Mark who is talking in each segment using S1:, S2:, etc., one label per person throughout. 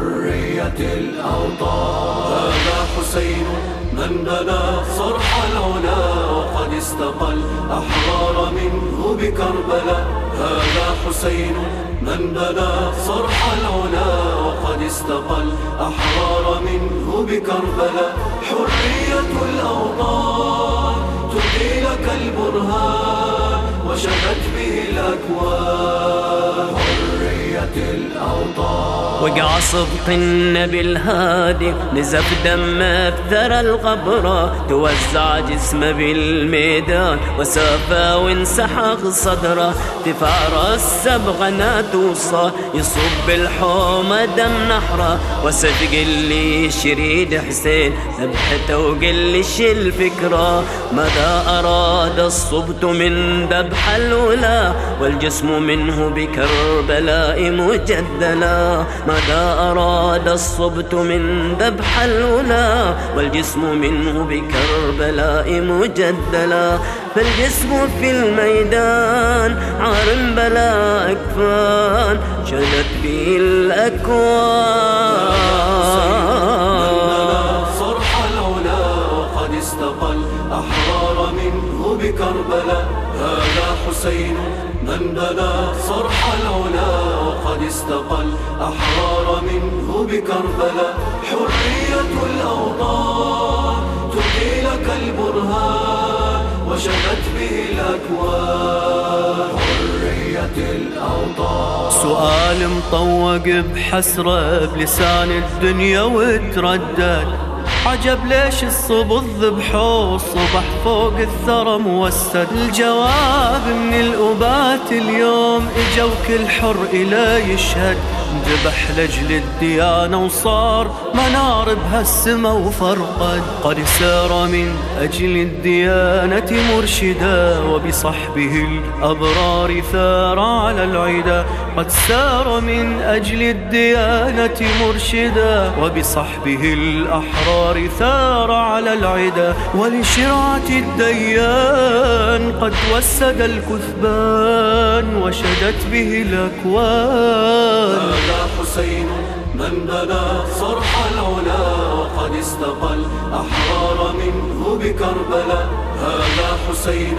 S1: حرية الأوطان. هذا حسين من بنى صرح العلا وقد استقى الأحرار منه بكربلاء. هذا حسين من بنى صرح العلا وقد استقى الأحرار منه بكربلاء. حرية الأوطان تبدي لك البرهان وشدت به الأكوان. حرية الأوطان
S2: وقع صبط النبي الهادي نزف دمه بثرى الغبرة توزع جسمه بالميدان وسافى وانسحق صدره. تفار السبغة توصى يصب الحومة دم نحره. وصدق اللي شريد حسين ذبحته وقل لي الفكرة ماذا أراد الصبت من ذبح الأولى؟ والجسم منه بكربلاء مجدلا. ماذا أراد الصبت من ذبح الأولى؟ والجسم منه بكربلاء مجدلا. فالجسم في الميدان عار بلا أكفان. شدت به الأكوان.
S1: صرح العلا وقد استقى الأحرار منه بكربلاء. هذا حسين من بنى صرح العلا وقد استقى الأحرار منه بكربلاء. حرية الأوطان تبدي لك البرهان وشدت به الأكوان. حرية الأوطان
S3: سؤال مطوق بحسرة بلسان الدنيا وتردد. عجب ليش الصب الذبحوا الصبح فوق الثرى موسد الجواب من الأبات اليوم اجوا كل حر إلى يشهد ذبح لجل الديانة وصار منار بهالسما وفرقد قد سار من أجل الديانة مرشدا وبصحبه الأبرار ثار على العدا قد سار من أجل الديانة مرشدا وبصحبه الأحرار ثار على العدا. ولشرعة الديان قد وسد الكثبان وشدت به الأكوان.
S1: هذا حسين من بنى صرح العلا وقد استقى الأحرار منه بكربلاء. هذا حسين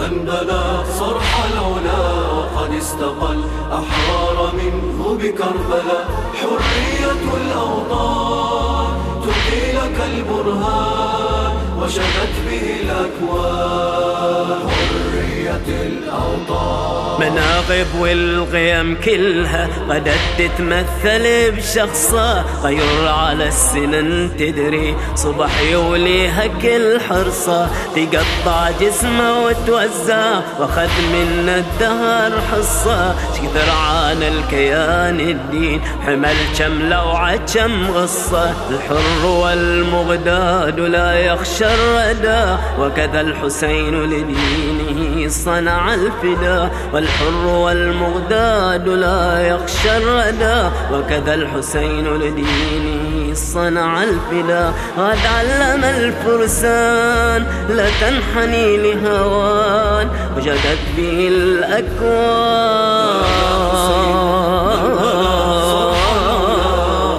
S1: من بنى صرح العلا وقد استقى الأحرار منه بكربلاء حرية الأوطان. تبدي لك البرهان وشدت به الأكوان. حرية الأوطان.
S2: مناقب والقيم كلها قد تتمثل بشخصة غير على السنن تدري صبح يوليها كل حرصة تقطع جسمه وتوزع وأخذ من الدهر حصة كثر عن الكيان الدين حمل كم لوعة كم غصة الحر والمغداد لا يخشى الردى وكذا الحسين لدينه صنع الفدا والحر والمغداد لا يخشى الردى وكذا الحسين لدينه صنع الفدا. قد علم الفرسان لا تنحني لهوان وجدت به الأكوان.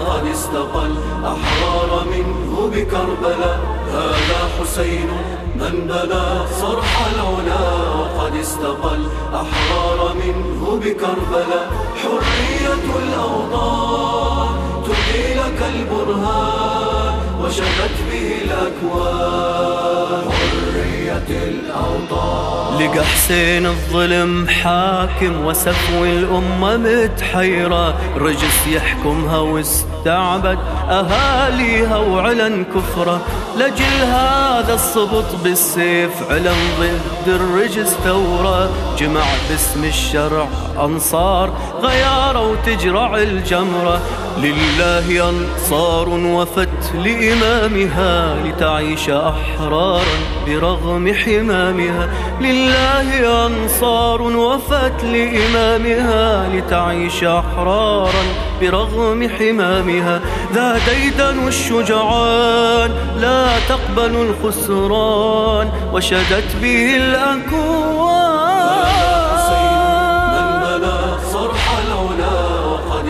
S1: قد استقى الأحرار منه بكربلاء. هذا حسين من بنى صرح العلا. وقد استقى الأحرار منه بكربلاء. حرية الأوطان تبدي البرهان وشدت به الأكوان.
S3: لقى حسين الظلم حاكم وسفو الأمة متحيرة. رجس يحكمها واستعبد أهاليها وعلن كفرة. لجل هذا الصبط بالسيف علن ضد الرجس ثورة. جمع باسم الشرع أنصار غيارة وتجرع الجمرة. لله أنصار وفت لإمامها لتعيش أحرارا برغم حمامها. لله أنصار وفت لإمامها لتعيش أحرارا برغم حمامها. ذا ديدن الشجعان لا تقبل الخسران. وشدت به الأكوان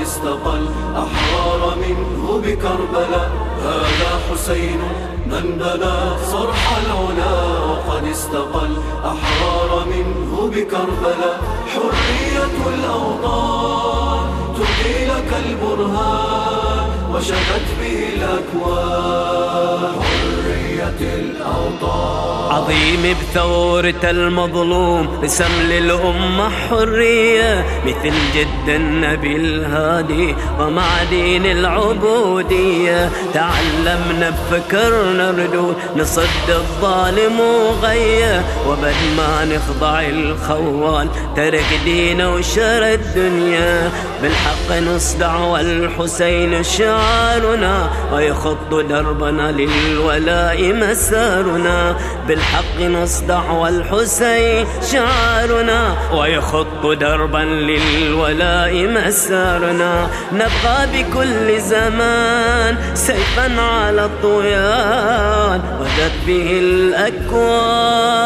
S1: استقى الأحرار منه بكربلاء. هذا حسين من بنى صرح العلا وقد استقى الأحرار منه بكربلاء. حرية الأوطان تبدي لك البرهان وشكت به الأكوان. الأوطان
S2: عظيم بثورة المظلوم رسم للأمة حرية مثل جد النبي الهادي ومع دين العبودية. تعلمنا بفكرنا ردود نصد الظالم وغية. وبد ما نخضع الخوان ترك دينه وشر الدنيا. بالحق نصدع والحسين شعارنا ويخط دربنا للولاء مسارنا بالحق نصدع والحسين شعارنا ويخط دربا للولاء مسارنا. نبقى بكل زمان سيفا على الطغيان ودت به الأكوان.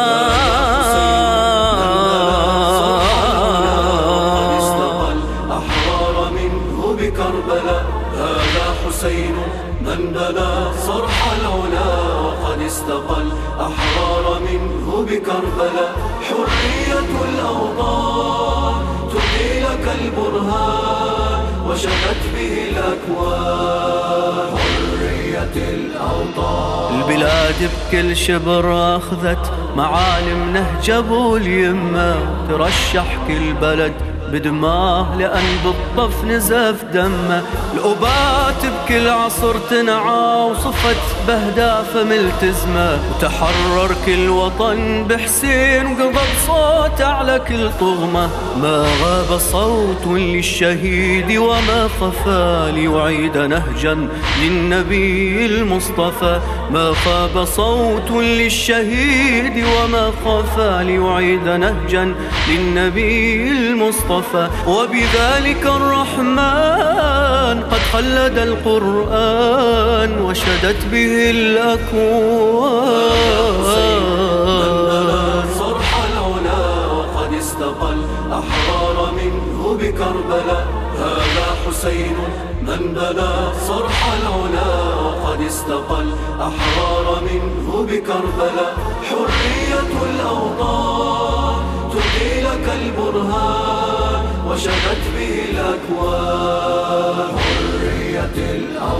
S1: بكربلاء هذا حسين. من بنى صرح العلا وقد استقى الأحرار منه بكربلاء. حرية الأوطان تبدي لك البرهان وشكت به الأكوان. حرية الأوطان.
S3: البلاد بكل شبر أخذت معالم نهج أبو اليمة. ترشح كل بلد بدماه لأن بالطف نزف دمه. الأبات بكل عصر تنعى وصفت بهدافه ملتزمة وتحرر كل وطن بحسين وقضب صوت على كل طغمة. ما غاب صوت للشهيد وما خفى ليعيد نهجا للنبي المصطفى. ما خاب صوت للشهيد وما خفى ليعيد نهجا للنبي المصطفى. وبذلك الرحمن قد خلد القرآن وشدت به الأكوان.
S1: صرح العلا وقد استقى الأحرار منه بكربلاء هذا حسين من بنى صرح العلا وقد استقى الأحرار منه بكربلاء حرية الأوطان. عليك البرهان وشقت به الأكوان. حرية الأرض